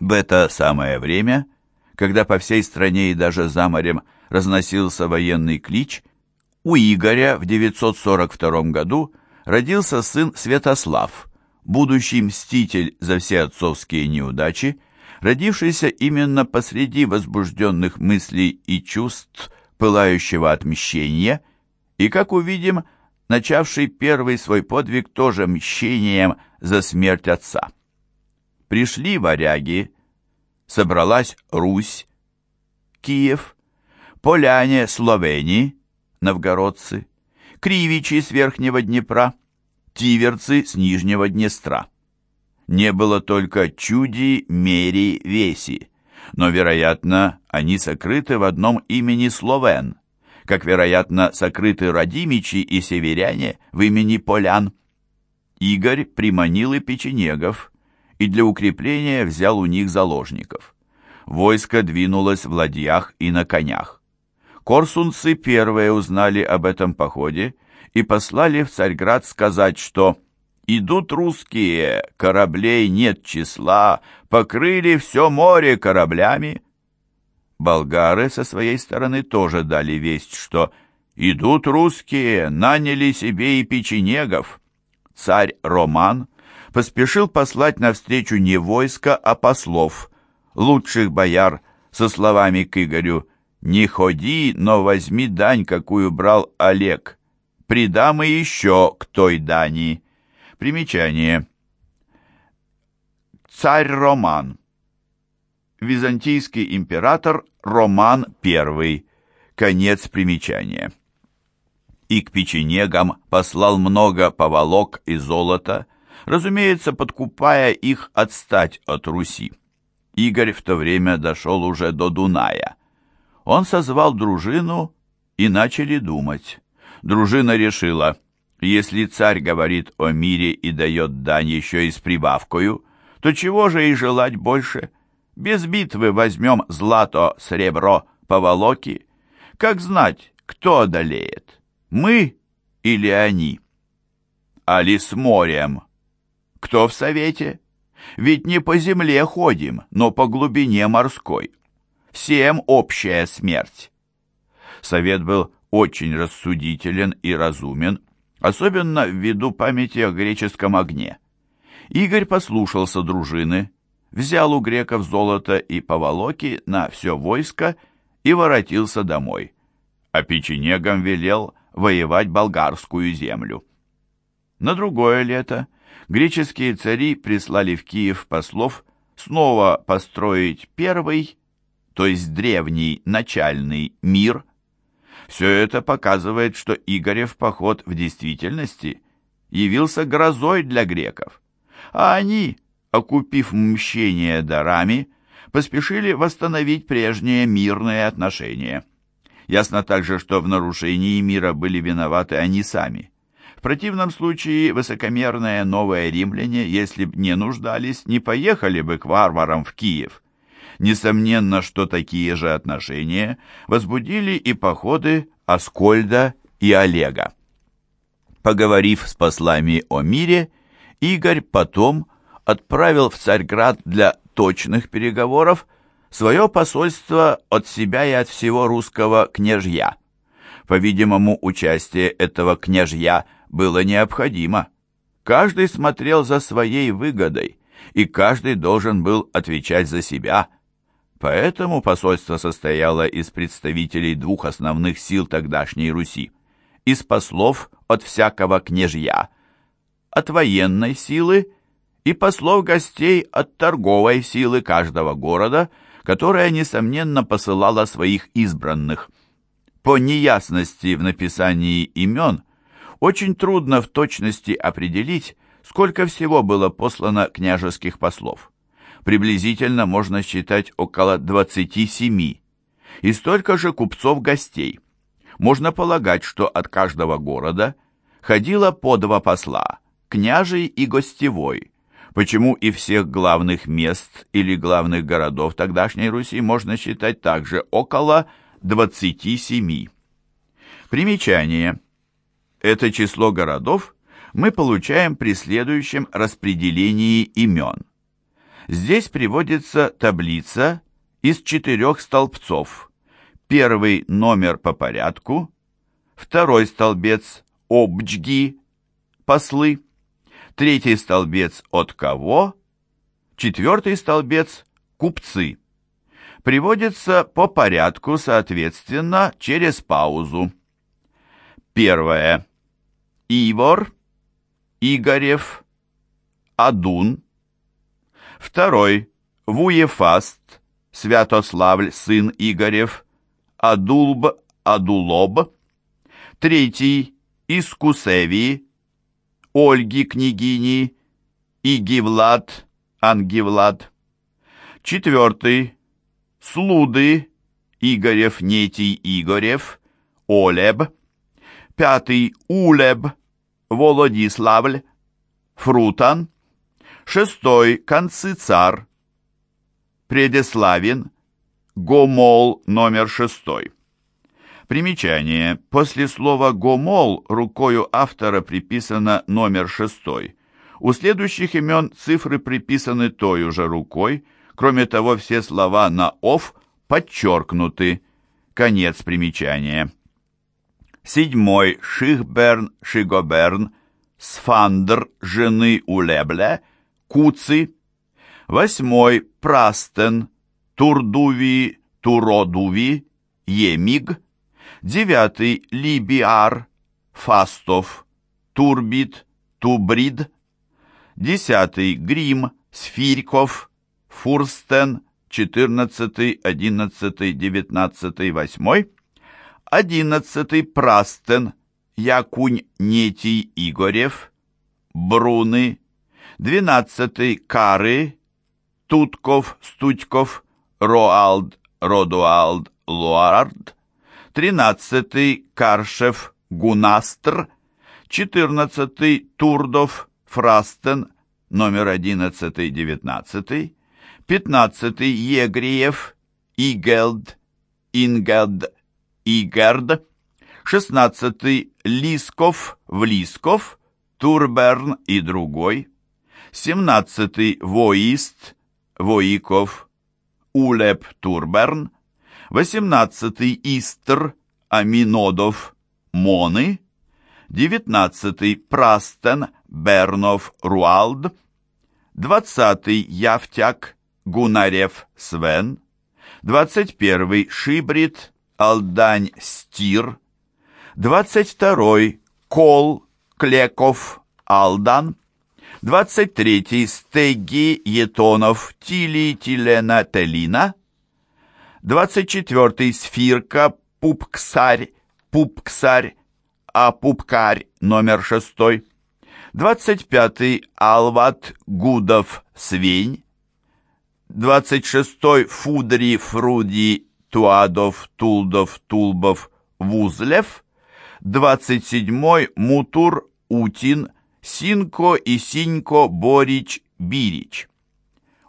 Это самое время, когда по всей стране и даже за морем разносился военный клич, у Игоря в 942 году родился сын Святослав, будущий мститель за все отцовские неудачи, родившийся именно посреди возбужденных мыслей и чувств пылающего отмщения, и, как увидим, начавший первый свой подвиг тоже мщением за смерть отца. Пришли варяги, собралась Русь, Киев, поляне Словении, новгородцы, кривичи с Верхнего Днепра, тиверцы с Нижнего Днестра. Не было только чуди, мери, веси, но, вероятно, они сокрыты в одном имени Словен, как, вероятно, сокрыты родимичи и северяне в имени полян. Игорь приманил и печенегов, и для укрепления взял у них заложников. Войско двинулось в ладьях и на конях. Корсунцы первые узнали об этом походе и послали в Царьград сказать, что «идут русские, кораблей нет числа, покрыли все море кораблями». Болгары со своей стороны тоже дали весть, что «идут русские, наняли себе и печенегов». Царь Роман поспешил послать навстречу не войско, а послов, лучших бояр, со словами к Игорю «Не ходи, но возьми дань, какую брал Олег. Придам и еще к той дани». Примечание. Царь Роман. Византийский император Роман I. Конец примечания. И к печенегам послал много поволок и золота, разумеется, подкупая их отстать от Руси. Игорь в то время дошел уже до Дуная. Он созвал дружину и начали думать. Дружина решила, если царь говорит о мире и дает дань еще и с прибавкою, то чего же и желать больше? Без битвы возьмем злато, сребро, поволоки. Как знать, кто одолеет, мы или они? Али с морем? Кто в совете? Ведь не по земле ходим, но по глубине морской. Всем общая смерть. Совет был очень рассудителен и разумен, особенно ввиду памяти о греческом огне. Игорь послушался дружины, взял у греков золото и поволоки на все войско и воротился домой, а печенегам велел воевать болгарскую землю. На другое лето греческие цари прислали в Киев послов снова построить первый, то есть древний начальный мир. Все это показывает, что Игорев поход в действительности явился грозой для греков, а они, окупив мщение дарами, поспешили восстановить прежние мирные отношения. Ясно также, что в нарушении мира были виноваты они сами. В противном случае высокомерные новые римляне, если б не нуждались, не поехали бы к варварам в Киев. Несомненно, что такие же отношения возбудили и походы Аскольда и Олега. Поговорив с послами о мире, Игорь потом отправил в Царьград для точных переговоров свое посольство от себя и от всего русского княжья. По-видимому, участие этого княжья – было необходимо. Каждый смотрел за своей выгодой, и каждый должен был отвечать за себя. Поэтому посольство состояло из представителей двух основных сил тогдашней Руси, из послов от всякого княжья, от военной силы и послов гостей от торговой силы каждого города, которая, несомненно, посылала своих избранных. По неясности в написании имен – очень трудно в точности определить, сколько всего было послано княжеских послов. Приблизительно можно считать около 27. И столько же купцов-гостей. Можно полагать, что от каждого города ходило по два посла, княжий и гостевой, почему и всех главных мест или главных городов тогдашней Руси можно считать также около 27. Примечание. Это число городов мы получаем при следующем распределении имен. Здесь приводится таблица из четырех столбцов. Первый номер по порядку, второй столбец обджги, послы, третий столбец от кого, четвертый столбец купцы. Приводится по порядку, соответственно, через паузу. Первое. Ивор, Игорев, Адун. Второй. Вуефаст, Святославль, сын Игорев, Адулб, Адулоб. Третий. Искусеви, Ольги княгини, Игивлад, Ангивлад. Четвертый. Слуды, Игорев, Нетий, Игорев, Олеб. Пятый. Улеб, Володиславль, Фрутан. Шестой. Концицар, Предеславин, Гомол номер шестой. Примечание. После слова «гомол» рукою автора приписано номер шестой. У следующих имен цифры приписаны той же рукой. Кроме того, все слова на «ов» подчеркнуты. Конец примечания. Седьмой. Шихберн, Шигоберн, Сфандр, жены Улебля, Куцы. Восьмой. Прастен, Турдуви, Туродуви, Емиг. Девятый – Либиар, Фастов, Турбит, Тубрид. Десятый – Грим, Сфирьков, Фурстен, четырнадцатый, одиннадцатый, девятнадцатый, восьмой. Одиннадцатый – Прастен, Якунь, Нетий, Игорев, Бруны. Двенадцатый – Кары, Тутков, Студьков, Роалд, Родуалд, Луард. Тринадцатый Каршев Гунастр, четырнадцатый Турдов Фрастен, номер одиннадцатый девятнадцатый, пятнадцатый Егриев Игелд, Ингелд, Игерд, шестнадцатый Лисков Влисков, Турберн и другой, семнадцатый Воист, Воиков, Улеп Турберн, 18 Истр, Аминодов, Моны, 19 Прастен, Бернов, Руалд, 20 Явтяк, Гунарев, Свен, 21 Шибрид, Алдань, Стир, 22 Кол, Клеков, Алдан, 23 Стеги, Етонов, Тили, Тилена, Телина, 24-й Сфирка, Пупксарь, Пупксарь, а Пупкарь номер 6. 25-й Алват, Гудов, Свень. 26-й Фудри, Фруди, Туадов, Тулдов, Тулбов, Вузлев. 27-й Мутур, Утин, Синко и Синько, Борич, Бирич.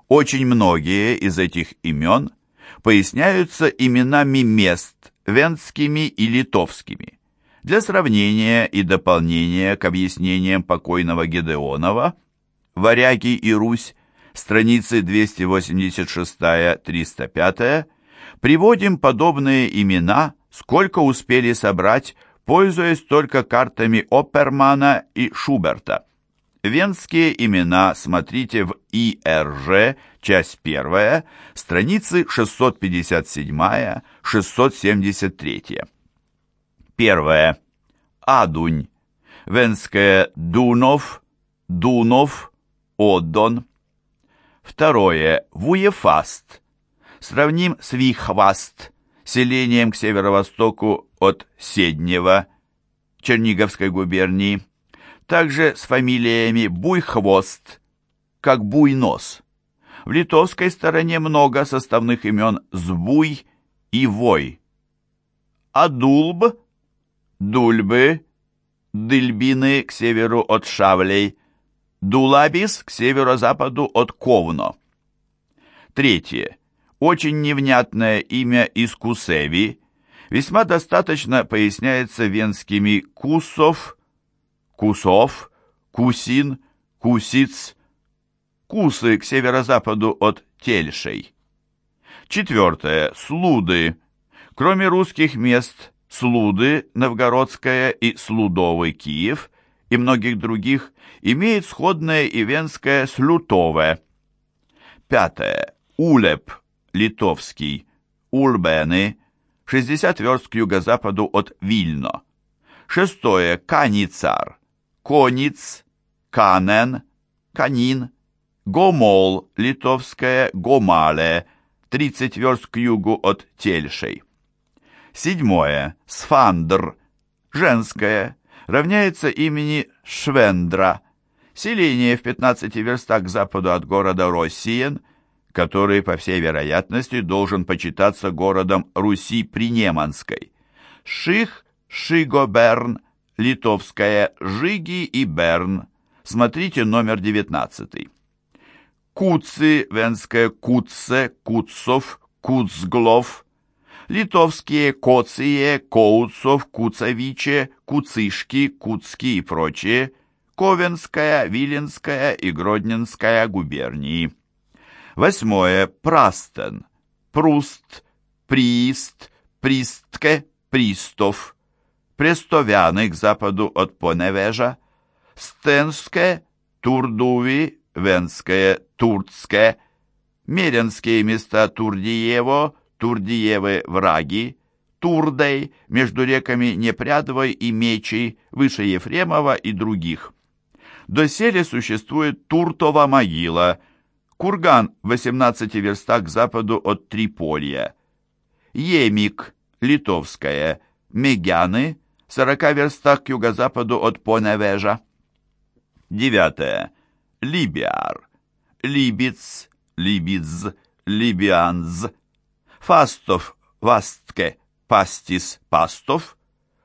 Очень многие из этих имен – поясняются именами мест, венскими и литовскими. Для сравнения и дополнения к объяснениям покойного Гедеонова «Варяги и Русь», страницы 286-305, приводим подобные имена, сколько успели собрать, пользуясь только картами Опермана и Шуберта. Венские имена смотрите в ИРЖ, часть 1, страницы 657-673. Первое. Адунь. Венское Дунов, Дунов, Оддон. Второе. Вуефаст. Сравним с Вихваст, селением к северо-востоку от Седнева, Черниговской губернии также с фамилиями Буйхвост, как Буйнос. В литовской стороне много составных имен Збуй и Вой. Адулб, Дульбы, Дыльбины к северу от Шавлей, Дулабис к северо-западу от Ковно. Третье. Очень невнятное имя Искусеви весьма достаточно поясняется венскими Кусов, Кусов, Кусин, Кусиц, Скусы к северо-западу от Тельшей. Четвертое. Слуды. Кроме русских мест Слуды, Новгородская и Слудовый Киев и многих других, имеет сходное и венское Слютове. Пятое. Улеп, литовский, Ульбены, 60 верст к юго-западу от Вильно. Шестое. Каницар, Кониц, Канен, Канин, Гомол, литовское, Гомале, 30 верст к югу от Тельшей. Седьмое. Сфандр, женское, равняется имени Швендра, селение в 15 верстах к западу от города Россиен, который, по всей вероятности, должен почитаться городом Руси Принеманской. Ших, Шигоберн, литовская Жиги и Берн. Смотрите номер 19. Куцы, венская Куце, Куцов, Куцглов, литовские Коция, Коуцов, Куцевиче, Куцишки, Куцки и прочие, Ковенская, Виленская и Гродненская губернии. Восьмое. Прастен, Пруст, Приист, Пристке, Пристов, Престовяны к западу от Поневежа, Стенске, Турдуви, Венское, Турцке, Меренские места Турдиево, Турдиевы враги, Турдей, между реками Непрядовой и Мечей, выше Ефремова и других. Доселе существует Туртова могила, курган в 18 верстах к западу от Триполья. Емик, Литовская, Мегяны, 40 верстах к юго-западу от Поневежа. Девятое. Либиар, Либиц, Либиц, Либианз, Фастов, Вастке, Пастис, Пастов,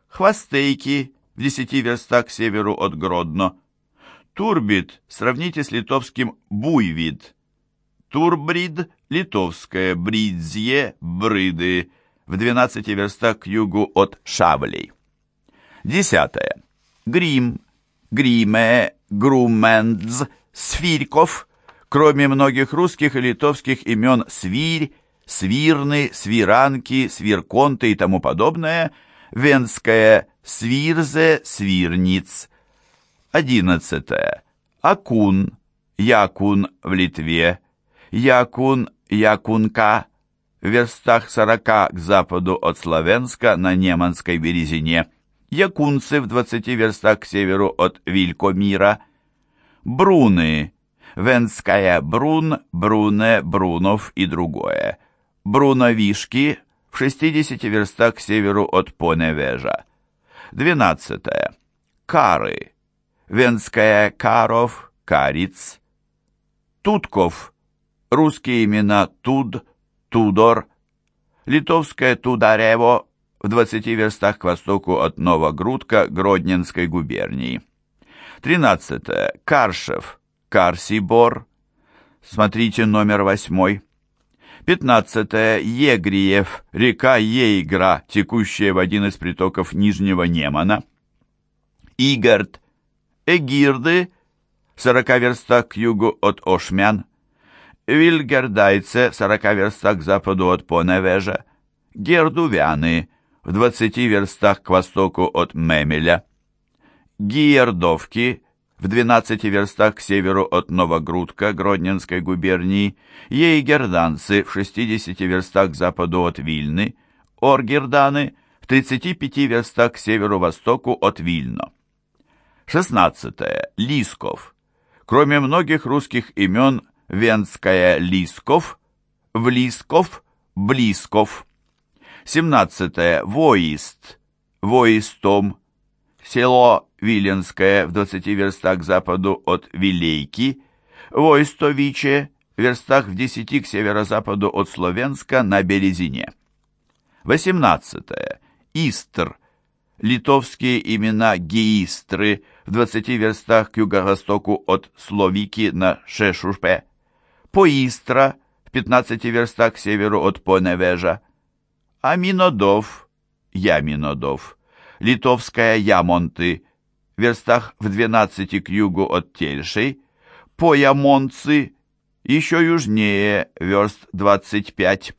Хвостейки в десяти верстах к северу от Гродно, Турбит сравните с литовским Буйвид, Турбрид, литовское Бридзье, Брыды, в 12 верстах к югу от Шавлей. Десятое. Грим, Гриме, Грумендз, Сфирьков, кроме многих русских и литовских имен Свирь, свирны, свиранки, свирконты и тому подобное, венское свирзе, свирниц. Одиннадцатое. Акун, якун в Литве, якун, якунка, в верстах сорока к западу от Славянска на Неманской березине, якунцы в двадцати верстах к северу от Вилькомира, бруны, венская брун, бруне, брунов и другое, Бруновишки в 60 верстах к северу от Поневежа. 12. Кары. Венская Каров, Кариц. Тутков. Русские имена Туд, Тудор. Литовское Тударево в 20 верстах к востоку от Новогрудка Гродненской губернии. 13. Каршев, Карсибор. Смотрите номер восьмой. 15. Егриев, река Ейгра, текущая в один из притоков Нижнего Немана. Игард, Эгирды, 40 верстах к югу от Ошмян. Вильгердайце, 40 верстах к западу от Поневежа. Гердувяны, в 20 верстах к востоку от Мемеля. Гиердовки, в 12 верстах к северу от Новогрудка Гродненской губернии, ейгерданцы в 60 верстах к западу от Вильны, оргерданы в 35 верстах к северу-востоку от Вильно. 16. Лисков. Кроме многих русских имен, венская Лисков, Влисков, Блисков. 17. Воист, Воистом, село Виленское в 20 верстах к западу от Вилейки, Войстовиче в верстах в 10 к северо-западу от Словенска на Березине. 18. Истр. Литовские имена Геистры в 20 верстах к юго-востоку от Словики на Шешушпе. Поистра в 15 верстах к северу от Поневежа. Аминодов. Яминодов. Литовская Ямонты в верстах в 12 к югу от Тельшей, Поямонцы, еще южнее верст 25,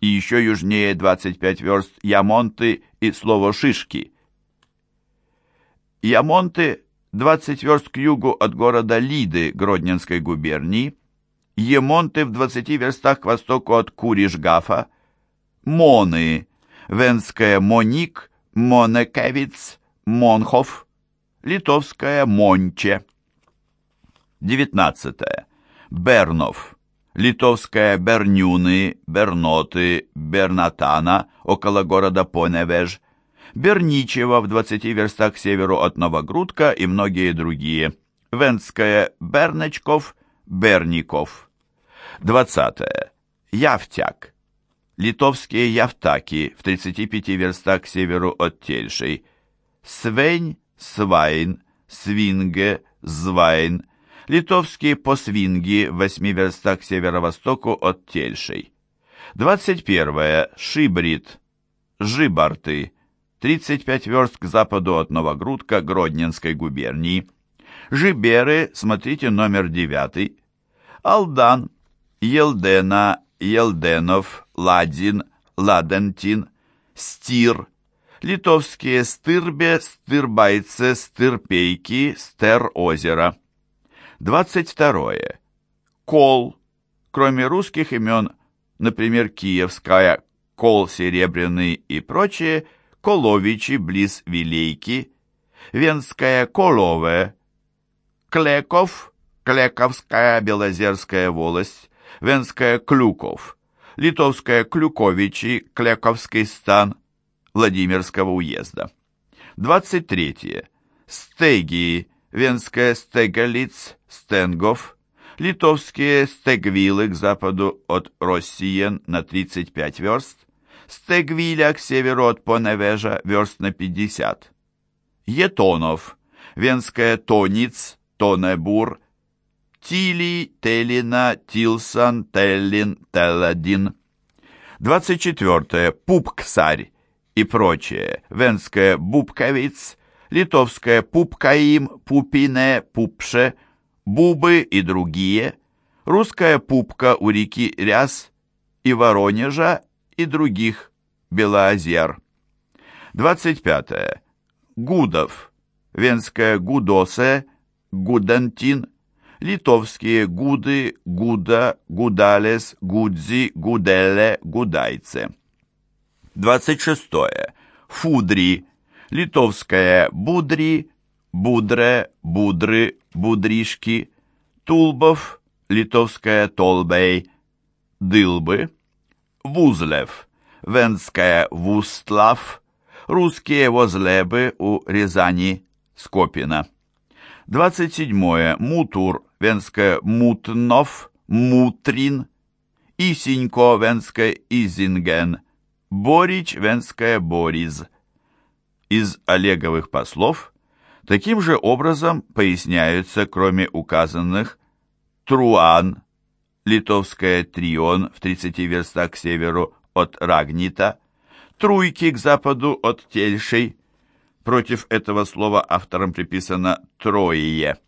и еще южнее 25 верст Ямонты и слово Шишки. Ямонты 20 верст к югу от города Лиды Гродненской губернии, Емонты в 20 верстах к востоку от Куришгафа, Моны, Венская Моник, Монекевиц, Монхов, Литовская Монче. 19. Бернов. Литовская Бернюны, Берноты, Бернатана, около города Поневеж, Берничева в 20 верстах к северу от Новогрудка и многие другие. Венская Бернечков, Берников. 20. Явтяк. Литовские Явтаки в 35 верстах к северу от Тельшей. Свень, Свайн, Свинге, Звайн. Литовские посвинги в 8 верстах к северо-востоку от Тельшей. 21. Шибрид, Жибарты. 35 верст к западу от Новогрудка Гродненской губернии. Жиберы, смотрите номер 9. Алдан, Елдена, Елденов, Ладин, Ладентин, Стир, литовские Стырбе, Стырбайце, Стырпейки, Стер-озеро. 22. Кол. Кроме русских имен, например, Киевская, Кол Серебряный и прочее, Коловичи близ Вилейки, Венская Колове, Клеков, Клековская Белозерская волость, Венская Клюков, Литовская Клюковичи, Клековский стан Владимирского уезда. 23. Стегии, Венская Стеголиц, Стенгов, Литовские Стегвилы к западу от Россиен на 35 верст, Стегвиля к северу от Поневежа верст на 50. Етонов, Венская Тониц, Тонебур, Тили, Телина, Тилсан, Теллин, Телладин. 24. Пупксарь и прочее. Венская Бубковиц, литовская Пупкаим, Пупине, Пупше, Бубы и другие. Русская Пупка у реки Ряс и Воронежа и других Белоозер. 25. Гудов. Венская Гудосе, Гудантин, литовские Гуды, Гуда, Гудалес, Гудзи, Гуделе, Гудайце. 26. Фудри, литовская Будри, Будре, Будры, Будришки, Тулбов, литовская Толбей, Дылбы, Вузлев, венская Вустлав, русские Возлебы у Рязани, Скопина. 27. Мутур, венская Мутнов, Мутрин, Исенько, венская Изинген, Борич, венская Бориз. Из Олеговых послов таким же образом поясняются, кроме указанных, Труан, литовская Трион в 30 верстах к северу от Рагнита, Труйки к западу от Тельшей, Против этого слова авторам приписано «троие».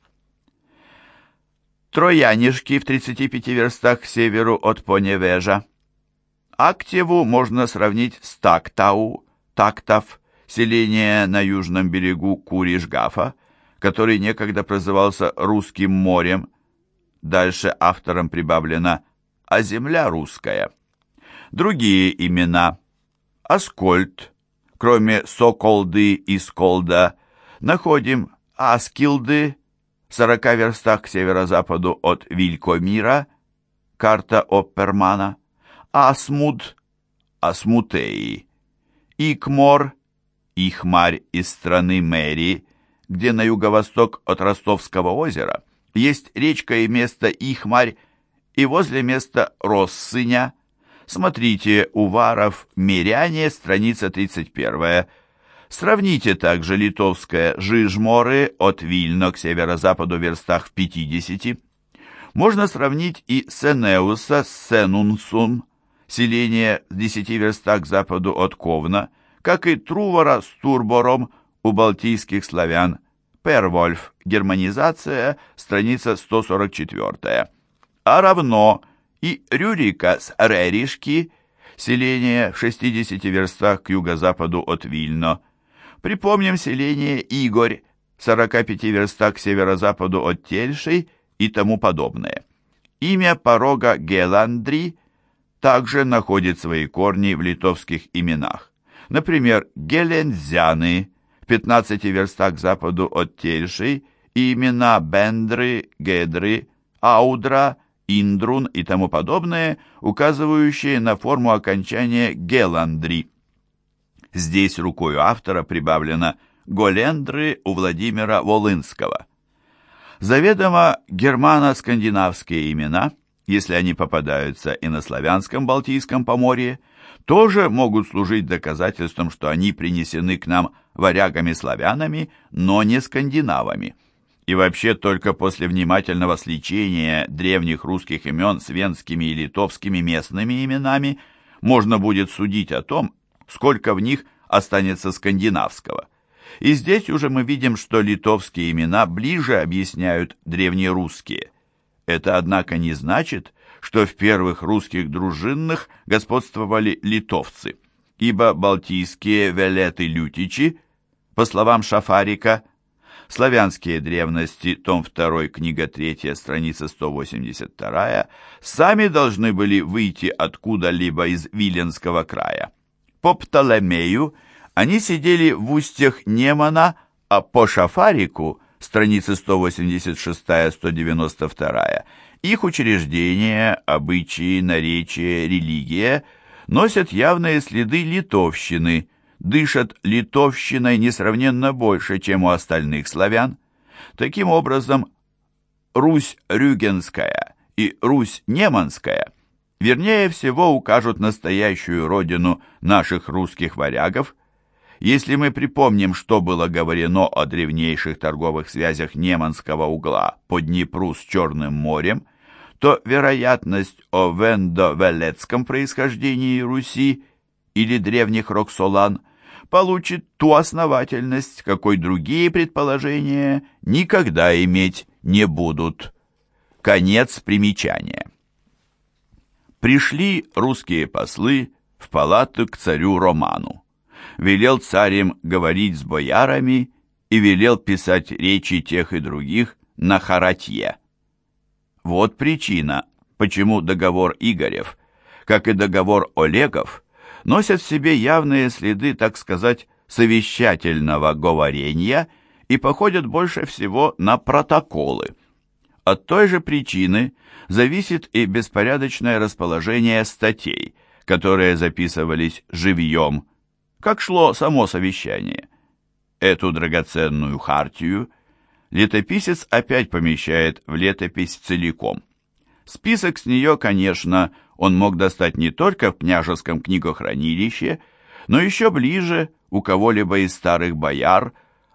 Троянишки в 35 верстах к северу от Поневежа. Активу можно сравнить с Тактау, Тактов, селение на южном берегу Куришгафа, который некогда прозывался Русским морем. Дальше автором прибавлено «а земля русская». Другие имена – Аскольд, кроме Соколды и Сколда, находим Аскилды, в 40 верстах к северо-западу от Вилькомира, карта Оппермана, Асмуд, Асмутеи, Икмор, Ихмарь из страны Мэри, где на юго-восток от Ростовского озера есть речка и место Ихмарь, и возле места Россыня – Смотрите «Уваров. Миряне», страница 31. Сравните также литовское «Жижморы» от Вильно к северо-западу верстах в 50. Можно сравнить и Сенеуса с Сенунсум, селение в 10 верстах к западу от Ковна, как и Трувора с Турбором у балтийских славян. Первольф. Германизация. Страница 144. а равно и Рюрика с Реришки, селение в 60 верстах к юго-западу от Вильно. Припомним селение Игорь, 45 верстах к северо-западу от Тельшей и тому подобное. Имя порога Геландри также находит свои корни в литовских именах. Например, Гелензяны в 15 верстах к западу от Тельшей и имена Бендры, Гедры, Аудра, Индрун и тому подобное, указывающие на форму окончания Геландри. Здесь рукой автора прибавлено Голендры у Владимира Волынского. Заведомо германо-скандинавские имена, если они попадаются и на славянском Балтийском поморье, тоже могут служить доказательством, что они принесены к нам варягами-славянами, но не скандинавами. И вообще только после внимательного сличения древних русских имен с венскими и литовскими местными именами можно будет судить о том, сколько в них останется скандинавского. И здесь уже мы видим, что литовские имена ближе объясняют древнерусские. Это, однако, не значит, что в первых русских дружинных господствовали литовцы, ибо балтийские велеты-лютичи, по словам Шафарика, Славянские древности, том 2, книга 3, страница 182, сами должны были выйти откуда-либо из Виленского края. По Птолемею они сидели в устьях Немана, а по Шафарику, страницы 186-192, их учреждения, обычаи, наречия, религия носят явные следы литовщины – дышат литовщиной несравненно больше, чем у остальных славян. Таким образом, Русь Рюгенская и Русь Неманская вернее всего укажут настоящую родину наших русских варягов. Если мы припомним, что было говорено о древнейших торговых связях Неманского угла по Днепру с Черным морем, то вероятность о вендо-велецком происхождении Руси или древних Роксолан – получит ту основательность, какой другие предположения никогда иметь не будут. Конец примечания. Пришли русские послы в палату к царю Роману. Велел царем говорить с боярами и велел писать речи тех и других на харатье. Вот причина, почему договор Игорев, как и договор Олегов, носят в себе явные следы, так сказать, совещательного говорения и походят больше всего на протоколы. От той же причины зависит и беспорядочное расположение статей, которые записывались живьем, как шло само совещание. Эту драгоценную хартию летописец опять помещает в летопись целиком. Список с нее, конечно, он мог достать не только в княжеском книгохранилище, но еще ближе у кого-либо из старых бояр,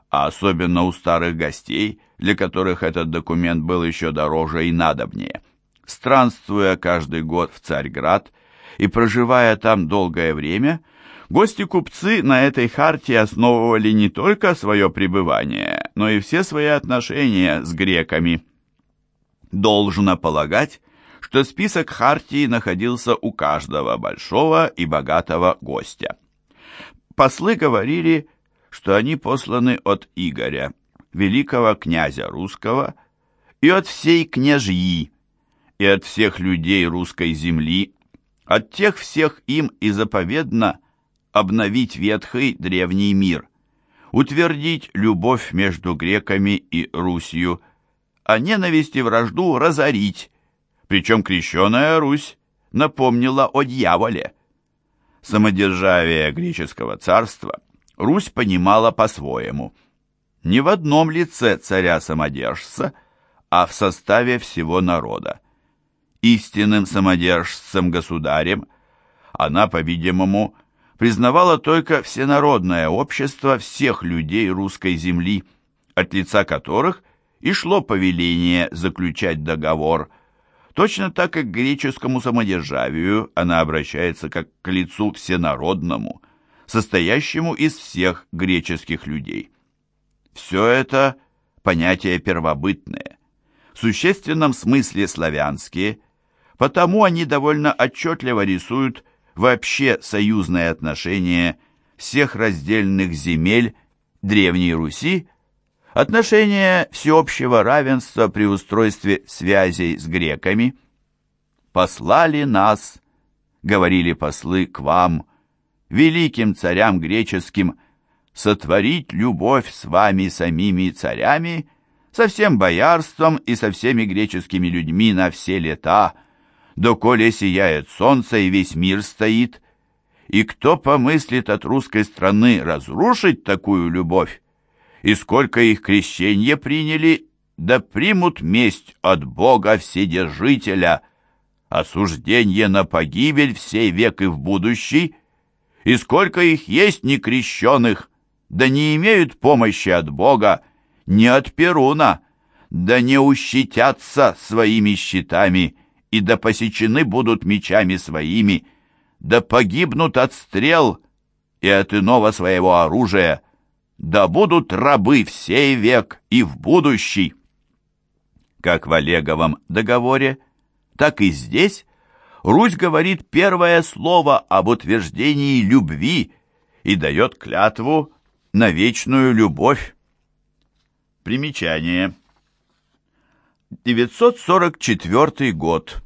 а особенно у старых гостей, для которых этот документ был еще дороже и надобнее. Странствуя каждый год в Царьград и проживая там долгое время, гости-купцы на этой харте основывали не только свое пребывание, но и все свои отношения с греками. Должно полагать, что список хартии находился у каждого большого и богатого гостя. Послы говорили, что они посланы от Игоря, великого князя русского, и от всей княжьи, и от всех людей русской земли, от тех всех им и заповедно обновить ветхий древний мир, утвердить любовь между греками и Русью, а ненависть и вражду разорить, причем крещеная Русь напомнила о дьяволе. Самодержавие греческого царства Русь понимала по-своему. Не в одном лице царя-самодержца, а в составе всего народа. Истинным самодержцем-государем она, по-видимому, признавала только всенародное общество всех людей русской земли, от лица которых и шло повеление заключать договор Точно так как к греческому самодержавию она обращается как к лицу всенародному, состоящему из всех греческих людей. Все это понятия первобытные. в существенном смысле славянские, потому они довольно отчетливо рисуют вообще союзные отношения всех раздельных земель Древней Руси, отношения всеобщего равенства при устройстве связей с греками. «Послали нас», — говорили послы, — «к вам, великим царям греческим, сотворить любовь с вами самими царями, со всем боярством и со всеми греческими людьми на все лета, доколе сияет солнце и весь мир стоит, и кто помыслит от русской страны разрушить такую любовь, и сколько их крещенье приняли, да примут месть от Бога Вседержителя, осуждение на погибель всей век и в будущий, и сколько их есть некрещенных, да не имеют помощи от Бога, не от Перуна, да не ущитятся своими щитами, и да посечены будут мечами своими, да погибнут от стрел и от иного своего оружия, да будут рабы в сей век и в будущий. Как в Олеговом договоре, так и здесь Русь говорит первое слово об утверждении любви и дает клятву на вечную любовь. Примечание. 944 год.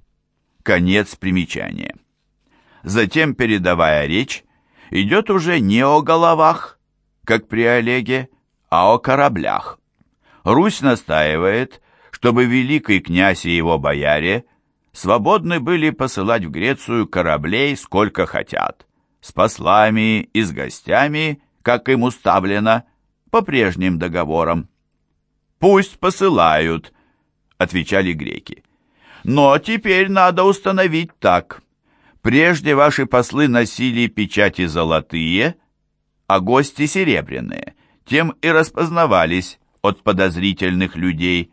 Конец примечания. Затем передовая речь идет уже не о головах, как при Олеге, а о кораблях. Русь настаивает, чтобы великий князь и его бояре свободны были посылать в Грецию кораблей сколько хотят, с послами и с гостями, как им уставлено, по прежним договорам. «Пусть посылают», — отвечали греки. «Но теперь надо установить так. Прежде ваши послы носили печати золотые, а гости серебряные, тем и распознавались от подозрительных людей».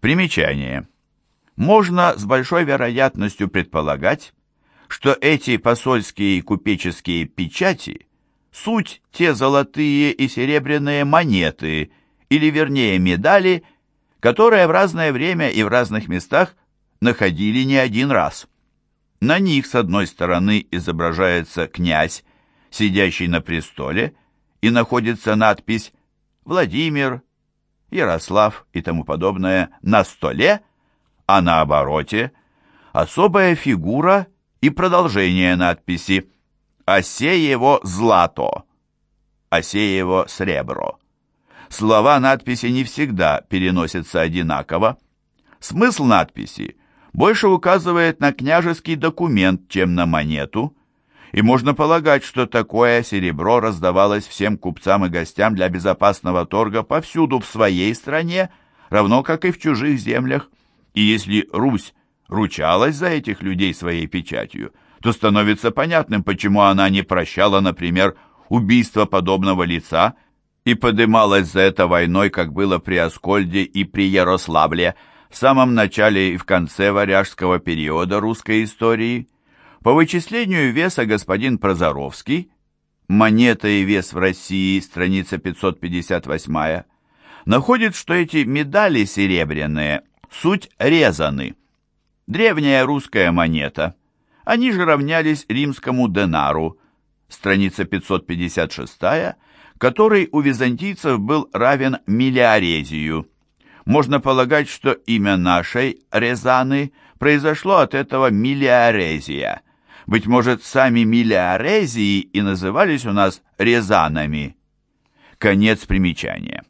Примечание. Можно с большой вероятностью предполагать, что эти посольские и купеческие печати – суть те золотые и серебряные монеты – или вернее медали, которые в разное время и в разных местах находили не один раз. На них с одной стороны изображается князь, сидящий на престоле, и находится надпись «Владимир», «Ярослав» и тому подобное на столе, а на обороте особая фигура и продолжение надписи «Осеево злато», «Осеево сребро». Слова надписи не всегда переносятся одинаково. Смысл надписи больше указывает на княжеский документ, чем на монету, и можно полагать, что такое серебро раздавалось всем купцам и гостям для безопасного торга повсюду в своей стране, равно как и в чужих землях. И если Русь ручалась за этих людей своей печатью, то становится понятным, почему она не прощала, например, убийство подобного лица и подымалась за это войной, как было при Аскольде и при Ярославле, в самом начале и в конце варяжского периода русской истории. По вычислению веса господин Прозоровский, «Монета и вес в России», страница 558, находит, что эти медали серебряные суть резаны. Древняя русская монета. Они же равнялись римскому денару, страница 556, который у византийцев был равен миллиарезию. Можно полагать, что имя нашей Резаны произошло от этого миллиарезия. Быть может, сами миллиарезии и назывались у нас Резанами. Конец примечания.